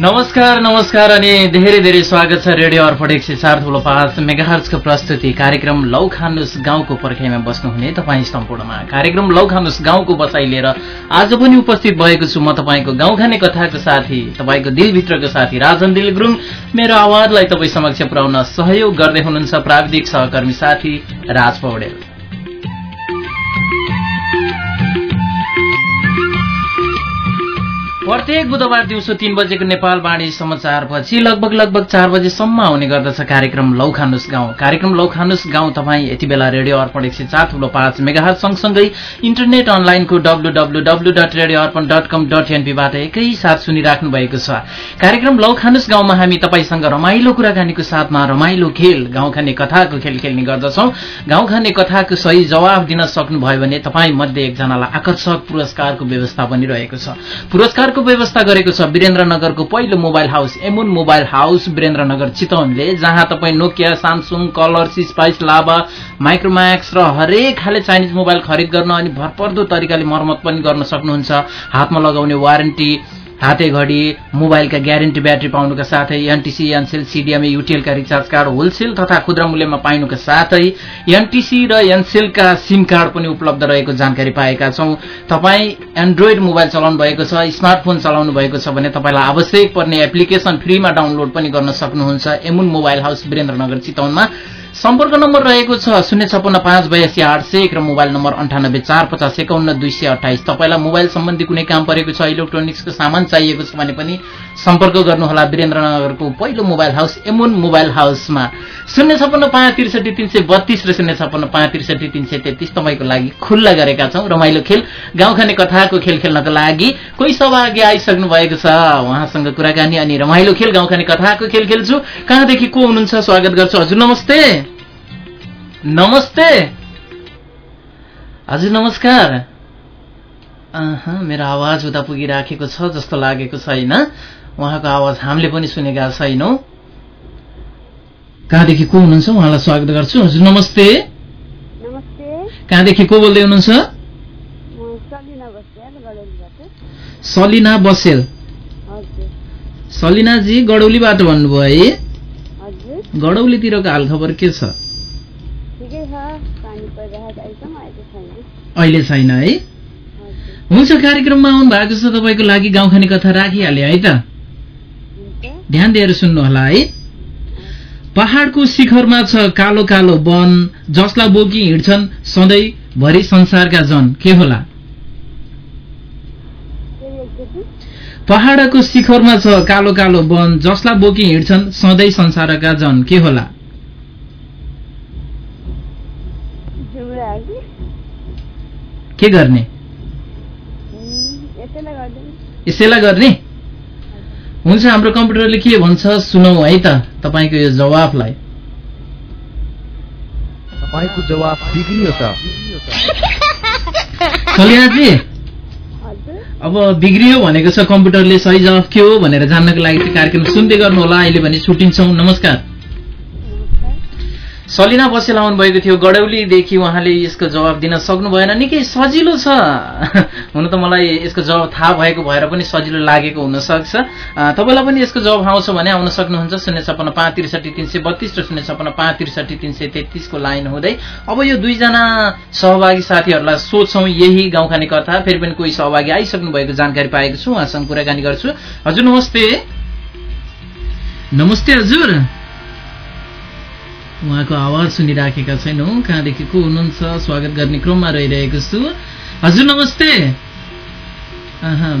नमस्कार नमस्कार अनि धेरै धेरै स्वागत छ रेडियो अर्पण एक सय चार ठुलो पाँच मेगाहर्सको प्रस्तुति कार्यक्रम लौ खानुस गाउँको पर्खाइमा बस्नुहुने तपाईँ सम्पूर्णमा। कार्यक्रम लौ खानुस गाउँको बसाइ लिएर आज पनि उपस्थित भएको छु म तपाईँको गाउँ खाने कथाको साथी तपाईँको दिलभित्रको साथी राजन दिल गुरुङ मेरो आवाजलाई तपाईँ समक्ष पुर्याउन सहयोग गर्दै हुनुहुन्छ प्राविधिक सहकर्मी साथी राज पौडेल। प्रत्येक बुधबार दिउँसो तीन बजेको नेपाल वाणी समाचारपछि लगभग लगभग चार बजेसम्म आउने गर्दछ कार्यक्रम लौखानुस गाउँ। कार्यक्रम लौखानुस गाउँ तपाईँ यति बेला रेडियो अर्पण एक सय चार ठुलो पाँच मेगाहर सँगसँगै इन्टरनेट अनलाइनको W W W dot radio Arpan dot com dot एनपीबाट एकैसाथ सुनिराख्नु भएको छ। कार्यक्रम लौखानुस गाउँमा हामी तपाईँसँग रमाइलो कुराकानीको साथमा रमाइलो खेल गाउँ खाने कथाको खेल खेल्ने गर्दछौ। गाउँ खाने कथाको सही जवाब दिन सक्नुभयो भने तपाईँ मध्ये एकजनालाई आकर्षक पुरस्कारको व्यवस्था पनि रहेको छ। पुरस्कारको व्यवस्था गरेको छ वीरेन्द्रनगरको पहिलो मोबाइल हाउस एमुन मोबाइल हाउस वीरेन्द्रनगर चितवनले जहाँ तपाईँ Nokia Samsung Colors Spice Lava Micromax र हरेक खाले चाइनिज मोबाइल खरिद गर्न अनि भरपर्दो तरिकाले मर्मत पनि गर्न सक्नुहुन्छ। हातमा लगाउने वारेन्टी हाते घडी मोबाइलका ग्यारेन्टी ब्याट्री पाउनुका साथै एनटिसी एनसेल सिडिएमए युटिएलका रिचार्ज कार्ड होलसेल तथा खुद्रा मूल्यमा पाइनुका साथै एनटिसी र एनसेलका सिम कार्ड पनि उपलब्ध रहेको जानकारी पाएका छौं। तपाईँ एन्ड्रोइड मोबाइल चलाउनु भएको छ स्मार्टफोन चलाउनु भएको छ भने तपाईँलाई आवश्यक पर्ने एप्लिकेशन फ्रीमा डाउनलोड पनि गर्न सक्नुहुन्छ। एमुन मोबाइल हाउस वीरेन्द्रनगर चितवनमा। सम्पर्क नम्बर रहेको छ शून्य छपन्न पाँच बयासी आठ सय एक र मोबाइल नम्बर अन्ठानब्बे चार पचास एकाउन्न दुई सय अठाइस तपाईँलाई मोबाइल सम्बन्धी कुनै काम परेको छ इलेक्ट्रोनिक्सको सामान चाहिएको छ भने पनि सम्पर्क गर्नुहोला। वीरेन्द्रनगरको पहिलो मोबाइल हाउस एमुन मोबाइल हाउसमा। शून्य छपन्न पाँच त्रिसठी तिन सय बत्तीस र शून्य छपन्न पाँच त्रिसठी तिन सय तेत्तिस तपाईँको लागि खुल्ला गरेका छौँ। रमाइलो खेल गाउँ खाने कथाको खेल खेल्नको लागि कोही सहभागी आइसक्नु भएको छ? उहाँसँग कुराकानी अनि रमाइलो खेल गाउँ खाने कथाको खेल खेल्छु। कहाँदेखि को हुनुहुन्छ? स्वागत गर्छु। हजुर नमस्ते। नमस्ते। हजुर नमस्कार। मेरो आवाज उता पुगिराखेको छ जस्तो लागेको छैन। उहाँको आवाज हामीले पनि सुनेका छैनौँ। कहाँदेखि को हुनुहुन्छ? उहाँलाई स्वागत गर्छु। हजुर नमस्ते। कहाँदेखि को बोल्दै हुनुहुन्छ? सलिना बसेल सलिनाजी गडौलीबाट भन्नुभयो है। गडौलीतिरको हालखबर के छ? अहिले छैन है? हुन्छ कार्यक्रममा आउनु भएको छ तपाईँको लागि गाउँ खाने कथा राखिहाल्यो है त? ध्यान दिएर सुन्नु होला है? पहाड़को शिखरमा छ कालो कालो वन जसलाई बोकी हिँड्छन् सधैँ भरि संसारका जन। के होला? पहाड़को शिखरमा छ कालो कालो वन जसलाई बोकी हिँड्छन् सधैँ संसारका जन। के होला? के गर्ने? यसैलाई गर्ने? हुन्छ हाम्रो कम्प्युटरले के भन्छ सुनौ है त तपाईँको यो जवाफलाई। तपाईँको जवाफ बिग्रियो त। सलिनाजी अब बिग्रियो भनेको छ कम्प्युटरले सही जवाफ के हो भनेर जान्नको लागि चाहिँ कार्यक्रम सुन्दै गर्नु होला अहिले भने छुट्टिन्छौँ नमस्कार। सलिना बसेल आउनु भएको थियो गडौलीदेखि उहाँले यसको जवाब दिन सक्नु भएन निकै सजिलो छ। हुन त मलाई यसको जवाब थाहा भएको भएर पनि सजिलो लागेको हुनसक्छ। तपाईँलाई पनि यसको जवाब आउँछ भने आउन सक्नुहुन्छ। शून्य छपन्न पाँच त्रिसठी तिन सय बत्तिस र शून्य छपन्न पाँच त्रिसठी तिन सय तेत्तिसको लाइन हुँदै। अब यो दुईजना सहभागी साथीहरूलाई सोध्छौँ यही गाउँ खाने कथा। फेरि पनि कोही सहभागी आइसक्नु भएको जानकारी पाएको छु। उहाँसँग कुराकानी गर्छु। हजुर नमस्ते। नमस्ते हजुर। उहाँको आवाज सुनिराखेका छैनौँ। कहाँदेखि को हुनुहुन्छ? स्वागत गर्ने क्रममा रहिरहेको छु। हजुर नमस्ते।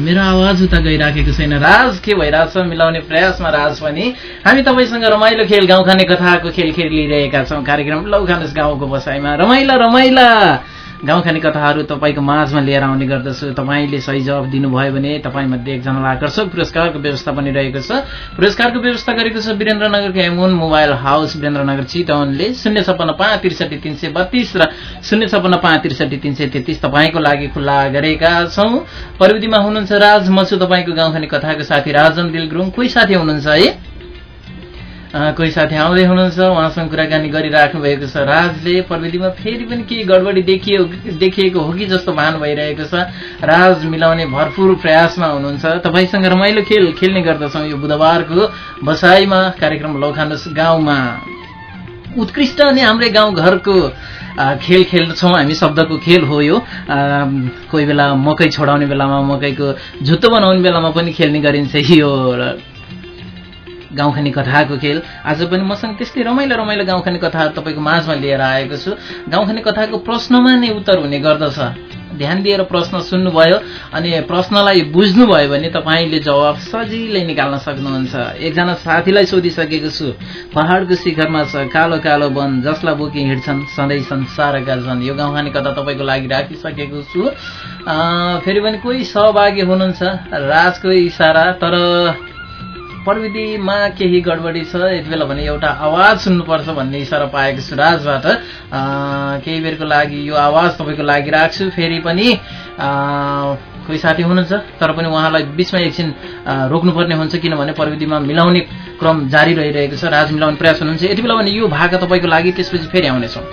मेरो आवाज उता गइराखेको छैन। राज के भइरहेछ? मिलाउने प्रयासमा राज पनि। हामी तपाईँसँग रमाइलो खेल गाउँ खाने कथाको खेल खेलिरहेका छौँ। कार्यक्रम लौ खानुस गाउँको बसाइमा। रमाइला रमाइला! गाउँ खाने कथाहरू तपाईँको माझमा लिएर आउने गर्दछु। तपाईँले सही जवाब दिनुभयो भने तपाईँमध्ये एकजनालाई आकर्षक पुरस्कारको व्यवस्था पनि रहेको छ। पुरस्कारको व्यवस्था गरेको छ वीरेन्द्रनगरको एमुन मोबाइल हाउस वीरेन्द्रनगर चितवनले। शून्य छपन्न पाँच त्रिसठी तिन सय बत्तीस र शून्य छपन्न पाँच त्रिसठी तिन सय तेत्तिस तपाईँको लागि खुल्ला गरेका छौँ। प्रविधिमा हुनुहुन्छ राज म छु तपाईँको गाउँ खाने कथाको साथी राजन दिल गुरुङ कोही साथी हुनुहुन्छ है? कोही साथी आउँदै हुनुहुन्छ उहाँसँग कुराकानी गरिराख्नु भएको छ। राजले प्रविधिमा फेरि पनि केही गडबडी देखियो देखिएको हो कि जस्तो भान भइरहेको छ। राज मिलाउने भरपुर प्रयासमा हुनुहुन्छ। तपाईँसँग रमाइलो खेल खेल्ने गर्दछौँ यो बुधबारको बसाइमा कार्यक्रम लौखानुस गाउँमा। उत्कृष्ट अनि हाम्रै गाउँघरको खेल खेल्छौँ हामी शब्दको खेल हो यो। कोही बेला मकै छोडाउने बेलामा मकैको झुत्तो बनाउने बेलामा पनि खेल्ने गरिन्छ यो गाउँखाने कथाको खेल। आज पनि मसँग त्यस्तै रमाइलो रमाइलो गाउँखाने कथाहरू तपाईँको माझमा लिएर आएको छु। गाउँखाने कथाको प्रश्नमा नै उत्तर हुने गर्दछ। ध्यान दिएर प्रश्न सुन्नुभयो अनि प्रश्नलाई बुझ्नुभयो भने तपाईँले जवाब सजिलै निकाल्न सक्नुहुन्छ। एकजना साथीलाई सोधिसकेको छु। पहाडको शिखरमा छ कालो कालो वन जसलाई बोकी हिँड्छन् सधैँ संसारका छन् यो गाउँखाने कथा तपाईँको लागि राखिसकेको छु। फेरि पनि कोही सहभागी हुनुहुन्छ? राजको इसारा तर प्रविधिमा केही गडबडी छ यति बेला भने एउटा आवाज सुन्नुपर्छ भन्ने इसारा पाएको छु राजबाट। केही बेरको लागि यो आवाज तपाईँको लागि राख्छु। फेरि पनि कोही साथी हुनुहुन्छ तर पनि उहाँलाई बिचमा एकछिन रोक्नुपर्ने हुन्छ किनभने प्रविधिमा मिलाउने क्रम जारी रहिरहेको छ। राज मिलाउने प्रयास हुनुहुन्छ। यति बेला भने यो भाका तपाईँको लागि त्यसपछि फेरि आउनेछौँ।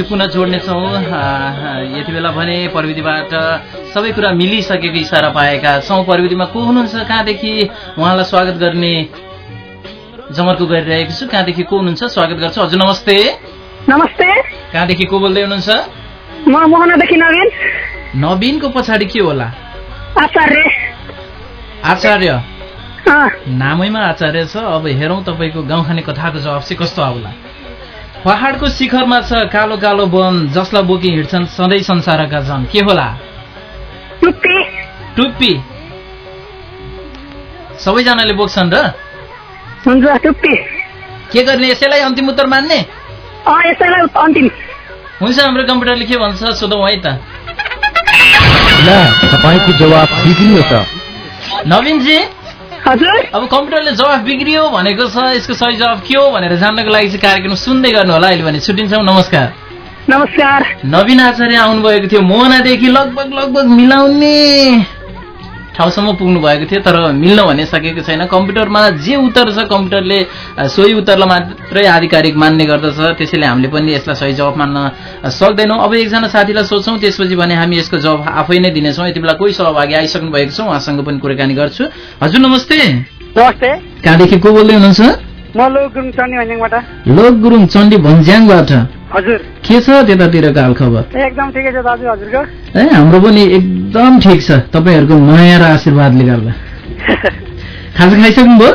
बेरपछि पुनः जोड्नेछौँ। यति बेला भने प्रविधिबाट सबै कुरा मिलिसकेको इसारा पाएका छौँ। प्रविधिमा को हुनुहुन्छ? कहाँदेखि उहाँलाई स्वागत गर्ने जमर्को गरिरहेको छु। कहाँदेखि को हुनुहुन्छ? स्वागत गर्छु। हजुर नमस्ते। नमस्ते। कहाँदेखि को बोल्दै हुनुहुन्छ? म मोहनादेखि नवीन। नवीनको पछाडि के होला? आचार्य। आचार्य? नामैमा आचार्य छ। अब हेरौँ तपाईँको गाउँखाने कथाको जवाब चाहिँ कस्तो आउला? पहाडको शिखरमा छ कालो कालो वन जसलाई बोकी हिँड्छन् सधैँ संसारका छन् के होला? टुप्पी। सबैजनाले बोक्छन् र? के गर्ने यसैलाई अन्तिम उत्तर मान्ने? अँ यसैलाई अन्तिम। हुन्छ हाम्रो कम्प्युटरले के भन्छ सोधौँ है त। ला तपाईँको जवाब बिग्रियो त। नवीनजी? अब कम्प्युटरले जवाफ बिग्रियो भनेको छ यसको सही जवाब के हो भनेर जान्नको लागि चाहिँ कार्यक्रम सुन्दै गर्नु होला अहिले भने छुट्टिन्छौँ नमस्कार। नमस्कार। नवीन आचार्य आउनुभएको थियो मोहनादेखि लगभग लगभग मिलाउने ठाउँसम्म पुग्नु भएको थियो तर मिल्न भने सकेको छैन। कम्प्युटरमा जे उत्तर छ कम्प्युटरले सोही उत्तरलाई मात्रै आधिकारिक मान्ने गर्दछ। त्यसैले हामीले पनि यसलाई सही जवाब मान्न सक्दैनौँ। अब एकजना साथीलाई सोध्छौँ त्यसपछि भने हामी यसको जवाब आफै नै दिनेछौँ। यति बेला कोही सहभागी आइसक्नु भएको छ? उहाँसँग पनि कुराकानी गर्छु। हजुर नमस्ते। नमस्ते। कहाँदेखि को बोल्दै हुनुहुन्छ? म लोक गुरुङ चण्डी भन्ज्याङबाट। लोक गुरुङ चण्डी भन्ज्याङबाट। हजुर। के छ त्यतातिरको हालखबर एकदम ठिकै छ दाजु हजुरको। ए हाम्रो पनि एकदम ठिक छ। तपाईँहरूको माया र आशीर्वादले गर्दा खाजा खाइसक्नुभयो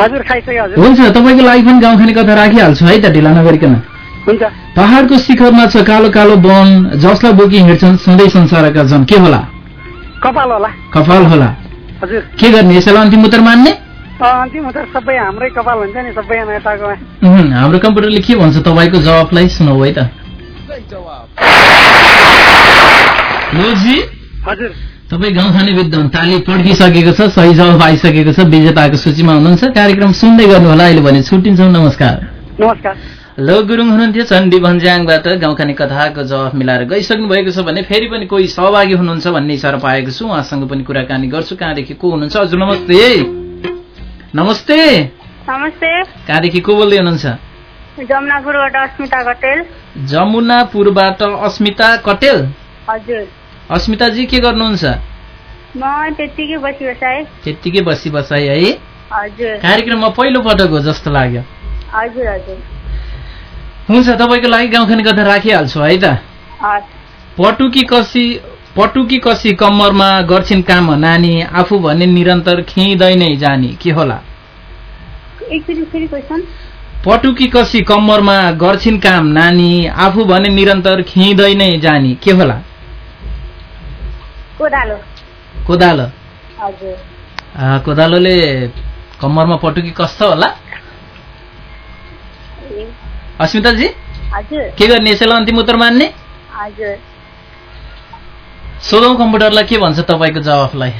हजुर खाइसक्यो हजुर। हुन्छ तपाईँको लागि पनि गाउँखाने कथा राखिहाल्छु है त ढिला नगरिकन। हुन्छ। पहाडको शिखरमा छ कालो कालो वन जसलाई बोकी हिँड्छन् सधैँ संसारका जन। के होला? कपाल होला। कपाल होला। हजुर। के गर्ने? यसैलाई अन्तिम उत्तर मान्ने? अन्तिम उत्तर सबै हाम्रै कपाल हुन्छ नि सबै हाम्रो कम्प्युटरले के भन्छ तपाईँको जवाफलाई सुनौ है त। लोजी हजुर। तपाईँ गाउँखाने विद्वान ताली पड्किसकेको छ सही जवाफ आइसकेको छ विजेताको सूचीमा हुनुहुन्छ कार्यक्रम सुन्दै गर्नु होला अहिले भने छुट्टिन्छौँ नमस्कार। नमस्कार। लो गुरुङ हुनुहुन्थ्यो चण्डी भन्ज्याङबाट गाउँखाने कथाको जवाफ मिलाएर गइसक्नु भएको छ भने फेरि पनि कोही सहभागी हुनुहुन्छ भन्ने इसारा पाएको छु। उहाँसँग पनि कुराकानी गर्छु कहाँदेखि को हुनुहुन्छ? हजुर नमस्ते। नमस्ते। नमस्ते। कहाँदेखि को बोल्दै हुनुहुन्छ? जमुनापुरबाट अस्मिता कटेल। जमुनापुरबाट अस्मिता कटेल? हजुर। अस्मिताजी के गर्नुहुन्छ? म त्यत्तिकै बसी बसाएँ त्यत्तिकै बसी बसाइ है। हजुर। कार्यक्रममा पहिलो पटक हो जस्तो लाग्यो। हजुर हजुर। हुन्छ तपाईँको लागि गाउँखाने कथा राखिहाल्छु है त। पटुकी कसी पटुकी कसी कम्मरमा गर्छिन् काम नानी आफू भने निरन्तर खिँदै नै जानी। के होला? पटुकी कसी कम्मरमा गर्छिन् काम नानी आफू भने निरन्तर खिँदै नै जानी। के होला? कोदालो। कोदालो। कोदालोले कम्मरमा पटुकी कस्तो होला? अस्मिताजी? के गर्ने? यसैलाई अन्तिम उत्तर मान्ने? हजुर। सोधौँ कम्प्युटरलाई के भन्छ तपाईँको जवाफलाई?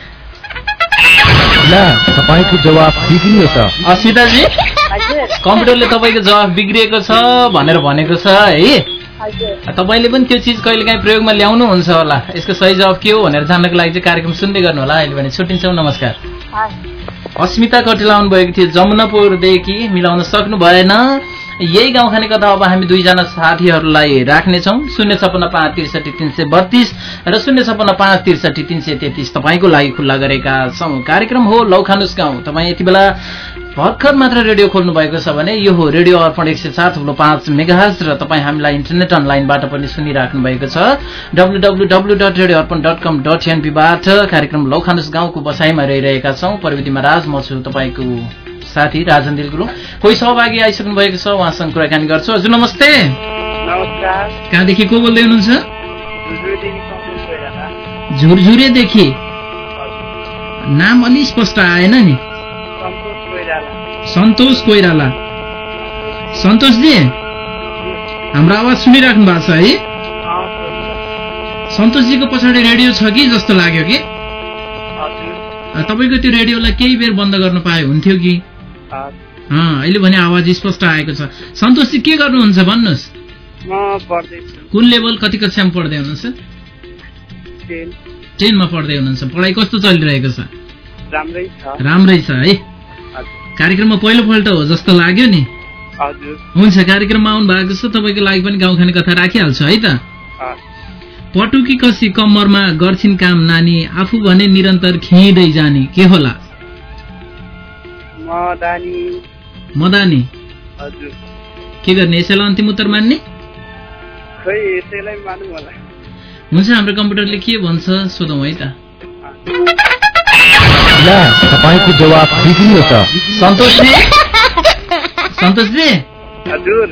ला तपाईँको जवाब बिग्रियो त। हजुर। कम्प्युटरले तपाईँको जवाफ बिग्रिएको छ भनेर भनेको छ है? हजुर। तपाईँले पनि त्यो चिज कहिले काहीँ प्रयोगमा ल्याउनुहुन्छ होला। यसको सही जवाब के हो भनेर जान्नको लागि चाहिँ कार्यक्रम सुन्दै गर्नु होला। अहिले भने छुट्टिन्छौँ नमस्कार। अस्मिता कटेल आउनु भएको थियो जमुनापुरदेखि मिलाउन सक्नु भएन। यही गाउँ खाने कथा अब हामी दुईजना साथीहरूलाई राख्नेछौँ। शून्य छपन्न पाँच त्रिसठी तिन सय बत्तिस र शून्य छपन्न पाँच त्रिसठी तिन सय तेत्तिस। तपाईँको लागि खुल्ला गरेका छौँ। कार्यक्रम हो लौखानुस गाउँ। तपाईँ यति बेला भर्खर मात्र रेडियो खोल्नु भएको छ भने यो हो रेडियो अर्पण एक सय सात थुप्रो पाँच मेगाहज र तपाईँ हामीलाई इन्टरनेट अनलाइनबाट पनि सुनिराख्नु भएको छ। W dot radio Arpan dot com dot एनपीबाट कार्यक्रम लौखानुस गाउँको बसाइमा रहिरहेका छौँ। प्रविधिमा राज म छु तपाईँको साथी राजन दिल गुरुङ। कोही सहभागी आइसक्नु भएको छ उहाँसँग कुराकानी गर्छु। हजुर नमस्ते। कहाँदेखि को बोल्दै हुनुहुन्छ? झुरझुरेदेखि नाम अलि स्पष्ट आएन नि। सन्तोष कोइराला। सन्तोष कोइराला सन्तोषजी हाम्रो आवाज सुनिराख्नु भएको छ है। सन्तोषजीको पछाडि रेडियो छ कि जस्तो लाग्यो कि? तपाईँको त्यो रेडियोलाई केही बेर बन्द गर्न पाए हुन्थ्यो कि? अहिले भने आवाज स्पष्ट आएको छ। सन्तोषजी के गर्नुहुन्छ? भन्नुहोस्। कुन लेभल? कति कक्षामा पढ्दै हुनुहुन्छ? टेन। टेनमा पढ्दै हुनुहुन्छ। पढाइ कस्तो चलिरहेको छ? राम्रै छ। है? कार्यक्रममा पहिलोपल्ट हो जस्तो लाग्यो नि? हुन्छ कार्यक्रममा आउनु भएको छ। तपाईँको लागि पनि गाउँ खाने कथा राखिहाल्छु है त? पटुकी कसी कम्मरमा गर्छिन् काम नानी। आफू भने निरन्तर खिँदै जाने। के होला? मदानी। मदानी। हजुर। के गर्ने यसैलाई अन्तिम उत्तर मान्ने? खै यसैलाई मानौँ होला। हुन्छ हाम्रो कम्प्युटरले के भन्छ सोधौँ है त। ला तपाईँको जवाब बिग्रियो त। सन्तोषजी सन्तोषजी हजुर।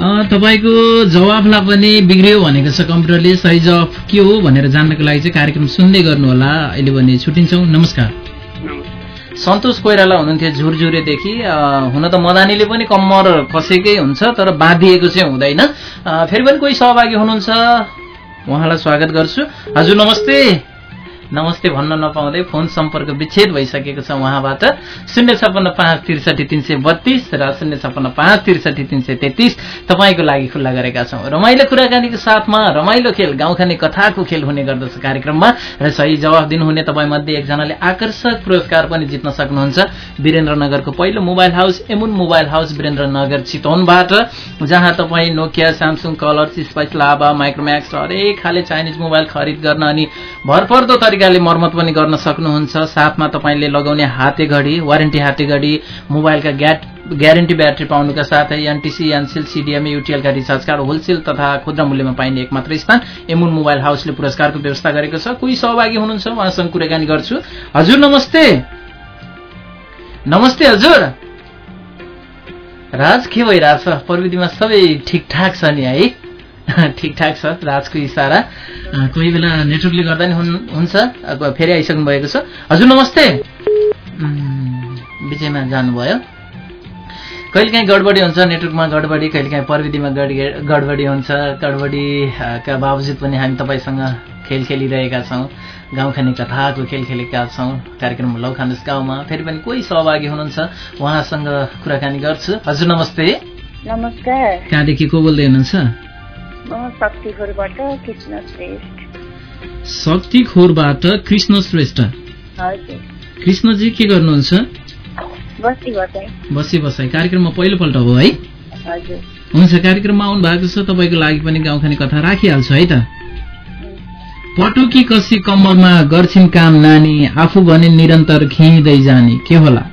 अँ, तपाईँको जवाफलाई पनि बिग्रियो भनेको छ कम्प्युटरले। सही जवाफ के हो भनेर जान्नको लागि चाहिँ कार्यक्रम सुन्दै गर्नु होला अहिले भने छुट्टिन्छौँ। नमस्कार। सन्तोष कोइराला हुनुहुन्थ्यो झुरझुरेदेखि। हुन त मदानीले पनि कम्मर कसेकै हुन्छ तर बाँधिएको चाहिँ हुँदैन। फेरि पनि कोही सहभागी हुनुहुन्छ? उहाँलाई स्वागत गर्छु। हजुर नमस्ते। नमस्ते भन्न नपाउँदै फोन सम्पर्क विच्छेद भइसकेको छ उहाँबाट। शून्य छप्पन्न पाँच त्रिसठी तिन सय बत्तिस र शून्य छप्पन्न पाँच त्रिसठी तिन सय तेत्तिस तपाईँको लागि खुल्ला गरेका छौँ। रमाइलो कुराकानीको साथमा रमाइलो खेल गाउँखाने कथाको खेल हुने गर्दछ कार्यक्रममा र सही जवाफ दिनुहुने तपाईँ मध्ये एकजनाले आकर्षक पुरस्कार पनि जित्न सक्नुहुन्छ। वीरेन्द्रनगरको पहिलो मोबाइल हाउस एमुन मोबाइल हाउस वीरेन्द्रनगर चितवनबाट जहाँ तपाईँ Nokia Samsung Colors Spice Lava Micromax हरेक खाले चाइनिज मोबाइल खरिद गर्न अनि भरपर्दो तरिकाले मर्मत पनि गर्न सक्नुहुन्छ। साथमा तपाईँले लगाउने हाते घडी वारेन्टी हाते घडी मोबाइलका ग्याट ग्यारेन्टी ब्याट्री पाउनुका साथै एनटिसी एनसिल सिडिएमए युटिएलका रिचार्ज कार्ड होलसेल तथा खुद्रा मूल्यमा पाइने एकमात्र स्थान एमुन मोबाइल हाउसले पुरस्कारको व्यवस्था गरेको छ। कोही सहभागी हुनुहुन्छ? उहाँसँग कुराकानी गर्छु। हजुर नमस्ते। नमस्ते हजुर। राज के भइरहेछ? प्रविधिमा सबै ठिकठाक छ नि है? ठिकठाक छ राजको इसारा कोही बेला नेटवर्कले गर्दा नि हुन्- हुन्छ। अब फेरि आइसक्नु भएको छ। हजुर नमस्ते। बिचैमा जानुभयो। कहिलेकाहीँ गडबडी हुन्छ नेटवर्कमा गडबडी कहिलेकाहीँ प्रविधिमा गड- गडबडी हुन्छ। गडबडीका बावजुद पनि हामी तपाईँसँग खेल खेलिरहेका छौँ। गाउँ खाने कथाको खेल खेलेका छौँ। कार्यक्रम लौखानुस गाउँमा। फेरि पनि कोही सहभागी हुनुहुन्छ उहाँसँग कुराकानी गर्छु। हजुर नमस्ते। नमस्कार। कहाँदेखि को बोल्दै हुनुहुन्छ? शक्ति खोरबाट कृष्ण श्रेष्ठ। कृष्णजी के गर्नुहुन्छ? बसी बसाइ कार्यक्रममा पहिलोपल्ट हो है? हुन्छ कार्यक्रममा आउनु भएको छ तपाईँको लागि पनि गाउँखाने कथा राखिहाल्छु है त। पटुकी कसी कम्मरमा गर्छिन् काम नानी आफू भने निरन्तर खिँदै जाने के होला?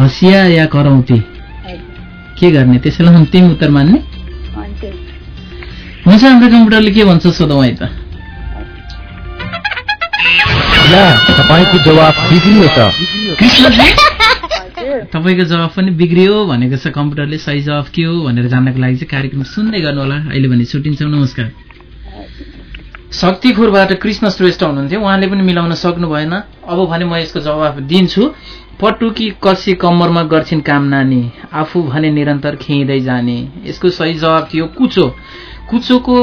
हँसिया या करौती के गर्ने? त्यसैलाई अन्तिम उत्तर मान्ने। हुन्छ हाम्रो कम्प्युटरले के भन्छ सोधौँ है त। ला तपाईँको जवाब बिग्रियो त। तपाईँको जवाब पनि बिग्रियो भनेको छ कम्प्युटरले। सही जवाब के हो भनेर जान्नको लागि चाहिँ कार्यक्रम सुन्दै गर्नु होला अहिले भने छुट्टिन्छौँ। नमस्कार। शक्तिखोरबाट कृष्ण श्रेष्ठ हुनुहुन्थ्यो। उहाँले पनि मिलाउन सक्नु भएन अब भने म यसको जवाब दिन्छु। पटुकी कसी कम्मरमा गर्छिन् काम नानी। आफू भने निरन्तर खिँदै जाने। यसको सही जवाब थियो कुचो। कुचोको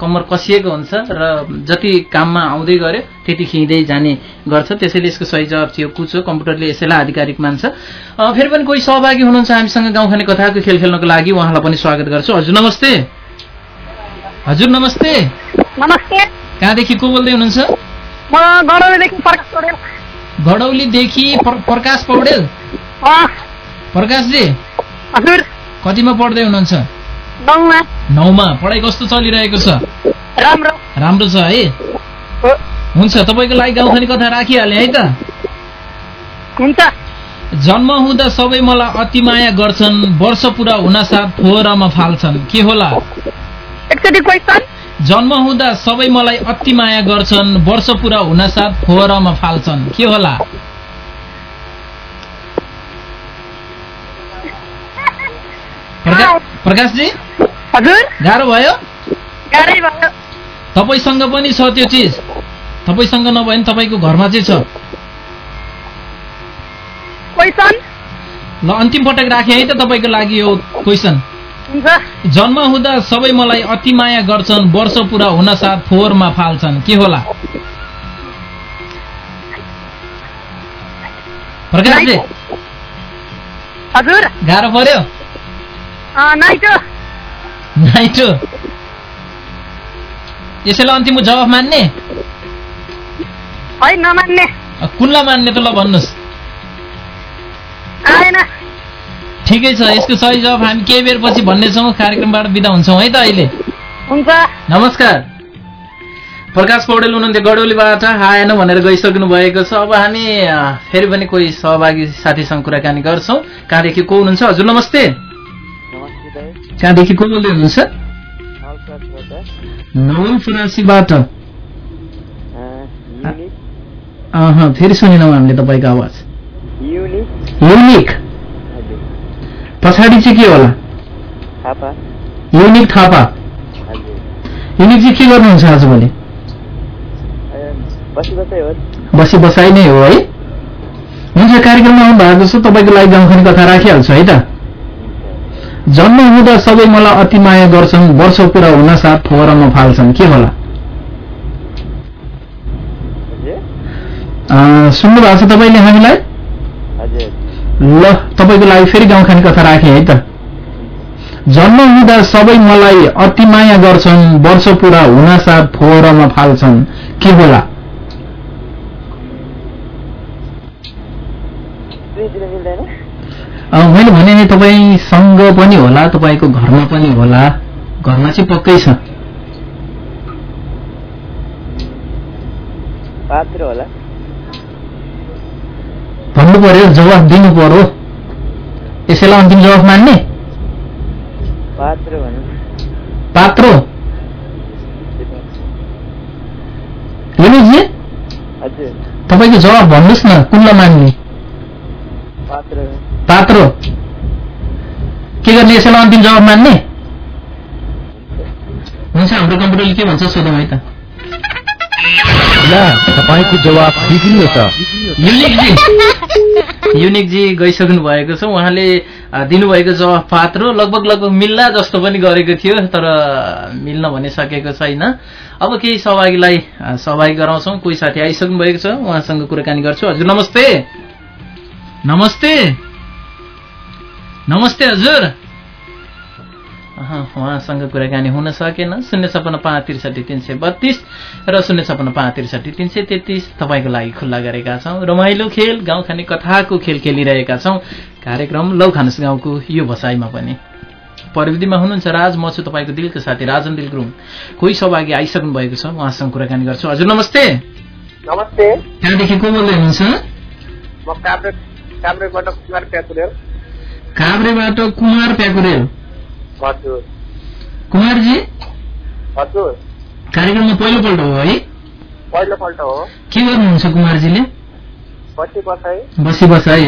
कम्मर कसिएको हुन्छ र जति काममा आउँदै गऱ्यो त्यति खिँदै जाने गर्छ। त्यसैले यसको सही जवाब थियो कुचो। कम्प्युटरले यसैलाई आधिकारिक मान्छ। फेरि पनि कोही सहभागी हुनुहुन्छ हामीसँग गाउँखाने कथाको खेल खेल्नको लागि उहाँलाई पनि स्वागत गर्छु। हजुर नमस्ते। हजुर नमस्ते। नमस्ते। कहाँदेखि को बोल्दै हुनुहुन्छ? म गडौलीदेखि प्रकाश पौडेल। प्रकाशजी। कतिमा पढ्दै हुनुहुन्छ? नौमा। पढाइ कस्तो चलिरहेको छ? राम्रो। राम्रो छ है। हुन्छ तपाईँको लागि गाउँखाने कथा राखिहालेँ है त। हुन्छ। जन्म हुँदा सबै मलाई अति माया गर्छन्। वर्ष पुरा हुनासाथ फोहोरमा फाल्छन्। के होला? जन्म हुँदा सबै मलाई अति माया गर्छन् वर्ष पुरा हुनासाथ फोहोरमा फाल्छन्। के होला? प्रका- प्रकाशजी? हजुर? गाह्रो भयो? तपाईँसँग पनि छ त्यो चिज। तपाईँसँग नभए पनि तपाईँको घरमा चाहिँ छ। ल अन्तिम पटक राखेँ है त तपाईँको लागि यो क्वेसन जन्म हुँदा सबै मलाई अति माया गर्छन् वर्ष पुरा हुन साथ फोहोरमा फाल्छन्। के होला? प्रकाशले हजुर। गाह्रो पर्यो? नाइटो। नाइटो। यसैलाई अन्तिम जवाफ मान्ने? है नमान्ने कुनलाई मान्ने त ल भन्नुहोस्। आएन। ठिकै छ यसको सही जवाब हामी केही बेरपछि भन्नेछौँ कार्यक्रमबाट बिदा हुन्छौँ है त अहिले? हुन्छ। नमस्कार। प्रकाश पौडेल हुनुहुन्थ्यो गडौलीबाट। आएन भनेर गइसक्नु भएको छ। अब हामी फेरि पनि कोही सहभागी साथीसँग कुराकानी गर्छौँ। कहाँदेखि को हुनुहुन्छ? हजुर नमस्ते। कहाँदेखि को बोल्दै हुनुहुन्छ? नवलपरासीबाट फेरि सुनेनौँ हामीले तपाईँको आवाज। युनिक। पछाडि चाहिँ के होला? युनिक थापा। युनिक चाहिँ के गर्नुहुन्छ आजभोलि बसी बसाइ नै हो है। हुन्छ कार्यक्रममा आउनु भएको छ तपाईँको लागि गाउँखाने कथा राखिहाल्छु है त। जन्म हुँदा सबै मलाई अति माया गर्छन् वर्ष पुरा हुन साथ फोहोरमा फाल्छन्। के होला? सुन्नु भएको छ तपाईँले हामीलाई? ल तपाईँको लागि फेरि गाउँखाने कथा राखेँ है त। जन्म हुँदा सबै मलाई अति माया गर्छन् वर्ष पुरा हुनासाथ फोहोरमा फाल्छन्। के होला? मैले भने नि तपाईँसँग पनि होला तपाईँको घरमा पनि होला। घरमा चाहिँ पक्कै छ। पात्र होला। भन्नु पर्यो जवाफ दिनु पर्यो यसैलाई अन्तिम जवाफ मान्ने? पात्र हेर्नुहोस् तपाईँको जवाब भन्नुहोस् न कुनलाई मान्ने? पात्रो के गर्ने यसैलाई अन्तिम जवाब मान्ने? हुन्छ हाम्रो कम्प्युटरले के भन्छ सोधौँ है त। ला तपाईँको जवाब बिग्रियो त। युनिकजी गइसक्नु भएको छ। उहाँले दिनुभएको जवाफ पात्रो लगभग लगभग मिल्ला जस्तो पनि गरेको थियो तर मिल्न भने सकेको छैन। अब केही सहभागीलाई सहभागी गराउँछौँ। कोही साथी आइसक्नु भएको छ। उहाँसँग कुराकानी गर्छु। हजुर नमस्ते। नमस्ते। नमस्ते हजुर। उहाँसँग कुराकानी हुन सकेन। शून्य छपन्न पाँच त्रिसठी तिन सय बत्तिस र शून्य छपन्न पाँच त्रिसठी तिन सय तेत्तिस तपाईँको लागि खुल्ला गरेका छौँ। रमाइलो खेल गाउँ खाने कथाको खेल खेलिरहेका छौँ। कार्यक्रम लौ खानुस गाउँको यो बसाइमा पनि। प्रविधिमा हुनुहुन्छ राज म छु तपाईँको दिलको साथी राजन दिल गुरुङ। कोही सहभागी आइसक्नु भएको छ उहाँसँग कुराकानी गर्छु। हजुर नमस्ते। नमस्ते। कहाँदेखि को बोल्दै हुनुहुन्छ? म काभ्रे काभ्रेबाट कुमार प्याकुरेल काभ्रेबाट कुमार प्याकुरेल हजुर कुमारजी? हजुर कार्यक्रममा पहिलोपल्ट हो है? पहिलोपल्ट हो। के गर्नुहुन्छ कुमारजीले? बसी बस है?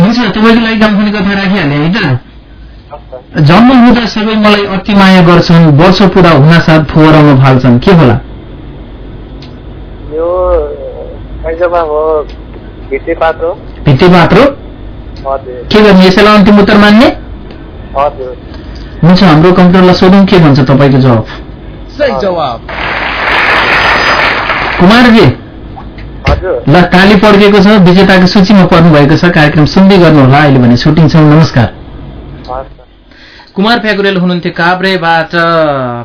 हुन्छ तपाईँको लागि गाउँखाने कथा राखिहालेँ है त जन्म हुँदा सबै मलाई अति माया गर्छन् वर्ष पुरा हुनासाथ फोहोरमा फाल्छन्। के होला? यो हो भित्ते पात्रो के गर्ने? यसैलाई अन्तिम उत्तर मान्ने? हुन्छ हाम्रो कम्प्युटरलाई सोधौँ के भन्छ तपाईँको जवाब सही जवाब। कुमारजी ल ताली पड्केको छ विजेताको सूचीमा पर्नु भएको छ कार्यक्रम सुन्दै गर्नुहोला अहिले भने छुट्टिन्छौँ नमस्कार। हस् कुमार फ्याकुरेल हुनुहुन्थ्यो काभ्रेबाट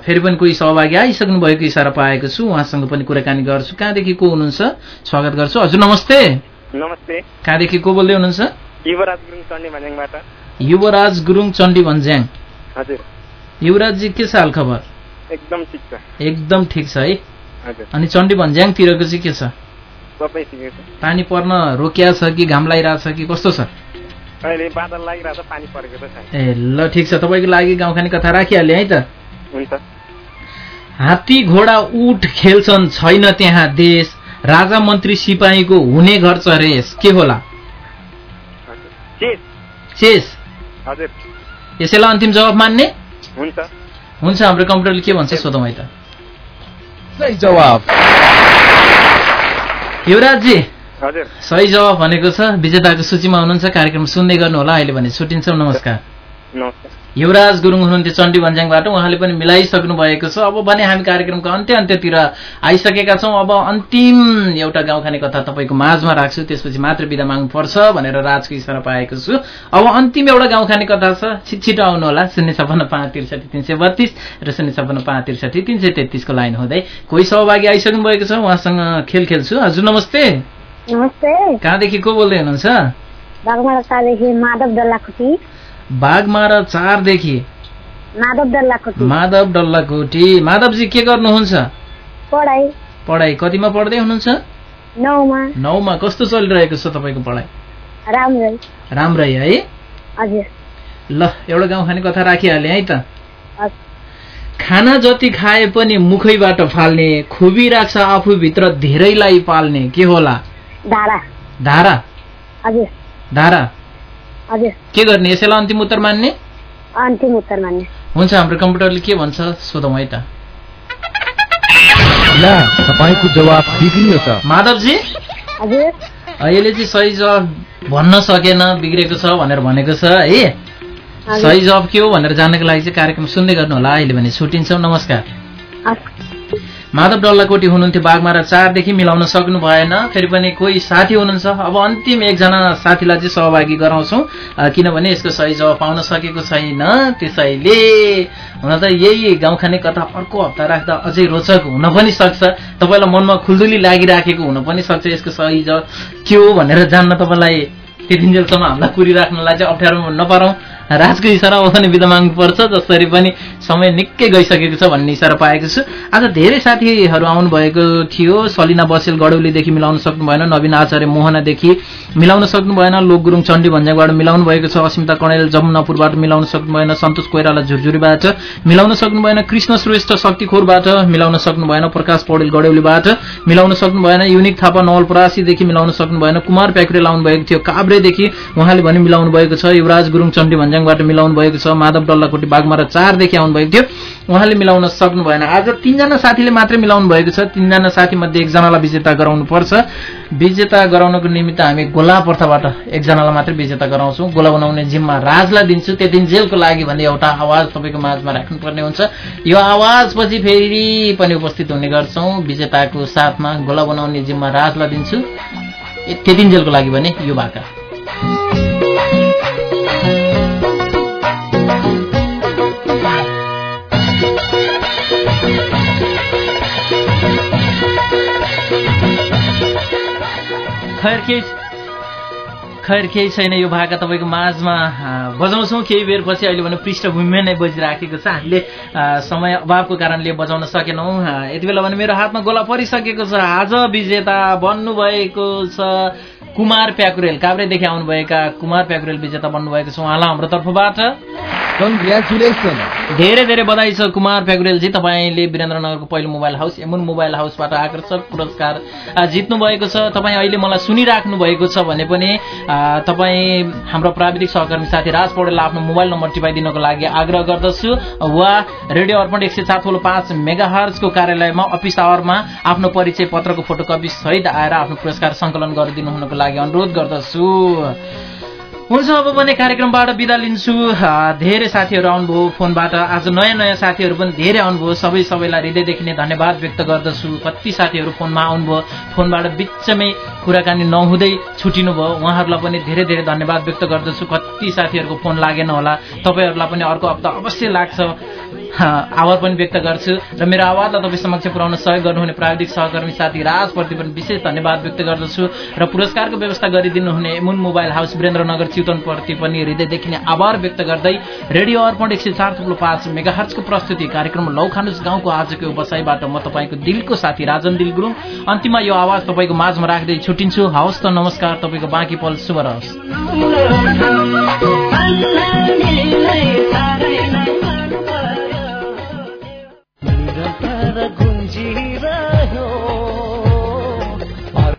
फेरि पनि कोही सहभागी आइसक्नु भएको इसारा पाएको छु उहाँसँग पनि कुराकानी गर्छु। कहाँदेखि को हुनुहुन्छ? स्वागत गर्छु। हजुर नमस्ते। नमस्ते। कहाँदेखि को बोल्दै हुनुहुन्छ? युवराज गुरुङ चण्डी युवराज गुरुङ चण्डी भन्ज्याङ। हजुर। युवराजजी के छ हाल खबर एकदम ठिक छ। एकदम ठिक छ है। अनि चण्डी भन्ज्याङतिरको चाहिँ के छ? पानी पर्न रोकिया छ कि घाम लागिरहेछ कि कस्तो छ? ए ल ठिक छ। तपाईँको लागि गाउँखाने कथा राखिहालेँ है त। हुन्छ। हात्ती घोडा उठ खेल्छन् छैन त्यहाँ देश। राजा मन्त्री सिपाहीको हुने घर चरेस के होला? चेस। हजुर। यसैलाई अन्तिम जवाब मान्ने? हुन्छ। हुन्छ हाम्रो कम्प्युटरले के भन्छ सोधौँ है त। सही जवाब युवराजजी हजुर। सही जवाब भनेको छ। विजेताको सूचीमा हुनुहुन्छ कार्यक्रम सुन्दै गर्नुहोला। अहिले भने छुट्टिन्छौँ। नमस्कार। युवराज गुरुङ हुनुहुन्थ्यो चण्डी भन्ज्याङबाट। उहाँले पनि मिलाइसक्नु भएको छ। अब भने हामी कार्यक्रमको अन्त्य अन्त्यतिर आइसकेका छौँ। अब अन्तिम एउटा गाउँखाने कथा तपाईँको माझमा राख्छु। त्यसपछि मात्र बिदा माग्नुपर्छ भनेर राजको इसारा पाएको छु। अब अन्तिम एउटा गाउँखाने कथा छ। छिट छिटो आउनु होला शून्य छपन्न पाँच त्रिसठी तिन सय बत्तिस र शून्य छपन्न पाँच त्रिसठी तिन सय तेत्तिसको लाइन हुँदै कोही सहभागी आइसक्नु भएको छ? उहाँसँग खेल खेल्छु। हजुर नमस्ते। नमस्ते। कहाँदेखि को बोल्दै हुनुहुन्छ? बाघमारा चारदेखि माधव डल्लाकोटी। माधवजी के गर्नुहुन्छ? पढाइ। कतिमा पढ्दै हुनुहुन्छ? नौमा। कस्तो चलिरहेको छ तपाईँको पढाइ? राम्रै। है? ल एउटा गाउँ खाने कथा राखिहालेँ है त। खाना जति खाए पनि मुखैबाट फाल्ने खुबी राख्छ आफूभित्र धेरैलाई पाल्ने के होला? धारा। धारा? के गर्ने? यसैलाई अन्तिम उत्तर मान्ने? अन्तिम उत्तर मान्ने। हुन्छ हाम्रो कम्प्युटरले के भन्छ सोधौँ है त। ला तपाईँको जवाब बिग्रियो छ माधवजी? अहिले चाहिँ सही जवाब भन्न सकेन बिग्रेको छ भनेर भनेको छ है। सही जवाब के हो भनेर जान्नको लागि चाहिँ कार्यक्रम सुन्दै गर्नु होला अहिले भने छुट्टिन्छौँ। नमस्कार। माधव डल्लाकोटी हुनुहुन्थ्यो बाघमारा चारदेखि मिलाउन सक्नु भएन। फेरि पनि कोही साथी हुनुहुन्छ? अब अन्तिम एकजना साथीलाई चाहिँ सहभागी गराउँछौँ किनभने यसको सही जवाब पाउन सकेको छैन। त्यसैले हुन त यही गाउँखाने कथा अर्को हप्ता राख्दा अझै रोचक हुन पनि सक्छ। तपाईँलाई मनमा खुल्दुली लागिराखेको हुन पनि सक्छ यसको सही जवाब के हो भनेर जान्न तपाईँलाई त्यतिन्जेलसम्म हामीलाई कुरिराख्नलाई चाहिँ अप्ठ्यारो नपारौँ। राजको इसारा भने बिदा माग्नुपर्छ जसरी पनि समय निकै गइसकेको छ भन्ने इसारा पाएको छु। आज धेरै साथीहरू आउनुभएको थियो सलिना बसेल गडौलीदेखि मिलाउन सक्नु भएन नवीन आचार्य मोहनादेखि मिलाउन सक्नु भएन लोक गुरुङ चण्डी भन्ज्याङबाट मिलाउनु भएको छ अस्मिता कणेल जमुनापुरबाट मिलाउन सक्नु भएन सन्तोष कोइराला झुरझुरीबाट मिलाउन सक्नु भएन कृष्ण श्रेष्ठ शक्तिखोरबाट मिलाउन सक्नु भएन प्रकाश पौडेल गडौलीबाट मिलाउन सक्नु भएन युनिक थापा नवलपरासीदेखि मिलाउन सक्नु भएन कुमार प्याकुरेल आउनु भएको थियो काभ्रेदेखि उहाँले भने मिलाउनु भएको छ युवराज गुरुङ चण्डी भन्ज्याङबाट मिलाउनु भएको छ। माधव डल्लाकोटी बागमारा चारदेखि आउनु भएको थियो। उहाँले मिलाउन सक्नु भएन। आज तिनजना साथीले मात्रै मिलाउनु भएको छ। तिनजना साथी मध्ये एकजनालाई विजेता गराउनु पर्छ। विजेता गराउनको निमित्त हामी गोला प्रथाबाट एकजनालाई मात्रै विजेता गराउँछौँ। गोला बनाउने जिम्मा राजलाई दिन्छु। त्यो दिन जेलको लागि भन्ने एउटा आवाज तपाईँको माझमा राख्नुपर्ने हुन्छ। यो आवाजपछि फेरि पनि उपस्थित हुने गर्छौँ। विजेताको साथमा गोला बनाउने जिम्मा राजलाई दिन्छु। ए- त्यति जेलको लागि भने यो भाका खैर केही खैर केही छैन यो भाका तपाईँको माझमा बजाउँछौँ। केही बेरपछि अहिले भने पृष्ठभूमिमा नै बजिराखेको छ। हामीले समय अभावको कारणले बजाउन सकेनौँ। यति बेला भने मेरो हातमा गोला परिसकेको छ। आज विजेता बन्नुभएको छ। कुमार प्याकुरेल काभ्रेदेखि आउनुभएका कुमार प्याकुरेल विजेता बन्नुभएको छ उहाँलाई हाम्रो तर्फबाट धेरै धेरै बधाई छ कुमार प्याकुरेलजी तपाईँले वीरेन्द्रनगरको पहिलो मोबाइल हाउस एमुन मोबाइल हाउसबाट आकर्षक पुरस्कार जित्नु भएको छ। तपाईँ अहिले मलाई सुनिराख्नु भएको छ भने पनि तपाईँ हाम्रो प्राविधिक सहकर्मी साथी राज पौडेललाई आफ्नो मोबाइल नम्बर टिपाइदिनको लागि आग्रह गर्दछु। वा रेडियो अर्पण एक सय थोलो पाँच मेगा हर्जको कार्यालयमा अफिस आवरमा आफ्नो परिचय पत्रको फोटोकपी सहित आएर आफ्नो पुरस्कार सङ्कलन गरिदिनु हुनको लागि अनुरोध गर्दछु। हुन्छ अब भने कार्यक्रमबाट बिदा लिन्छु। धेरै साथीहरू आउनुभयो फोनबाट। आज नयाँ नयाँ साथीहरू पनि धेरै आउनुभयो। सबै सबैलाई हृदयदेखि नै धन्यवाद व्यक्त गर्दछु। कति साथीहरू फोनमा आउनुभयो। फोनबाट बिचमै कुराकानी नहुँदै छुटिनु भयो। उहाँहरूलाई पनि धेरै धेरै धन्यवाद व्यक्त गर्दछु। कति साथीहरूको फोन लागेन होला। तपाईँहरूलाई पनि अर्को हप्ता अवश्य लाग्छ। आभार पनि व्यक्त गर्छु। र मेरो आवाजलाई तपाईँ समक्ष पुर्याउन सहयोग गर्नुहुने प्राविधिक सहकर्मी साथी राजप्रति पनि विशेष धन्यवाद व्यक्त गर्दछु। र पुरस्कारको व्यवस्था गरिदिनुहुने मुन मोबाइल हाउस वीरेन्द्रनगर चितवनप्रति पनि हृदयदेखि नै आभार व्यक्त गर्दै रेडियो अर्पण एक सय चार थुप्रो पाँच मेगाहर्जको प्रस्तुति कार्यक्रम लौखानुस गाउँको आजको बसाइबाट म तपाईँको दिलको साथी राजन दिल गुरुङ अन्तिममा यो आवाज तपाईँको माझमा राख्दै छुट्टिन्छु हवस् त नमस्कार तपाईँको बाँकी पल शुभ रहोस्।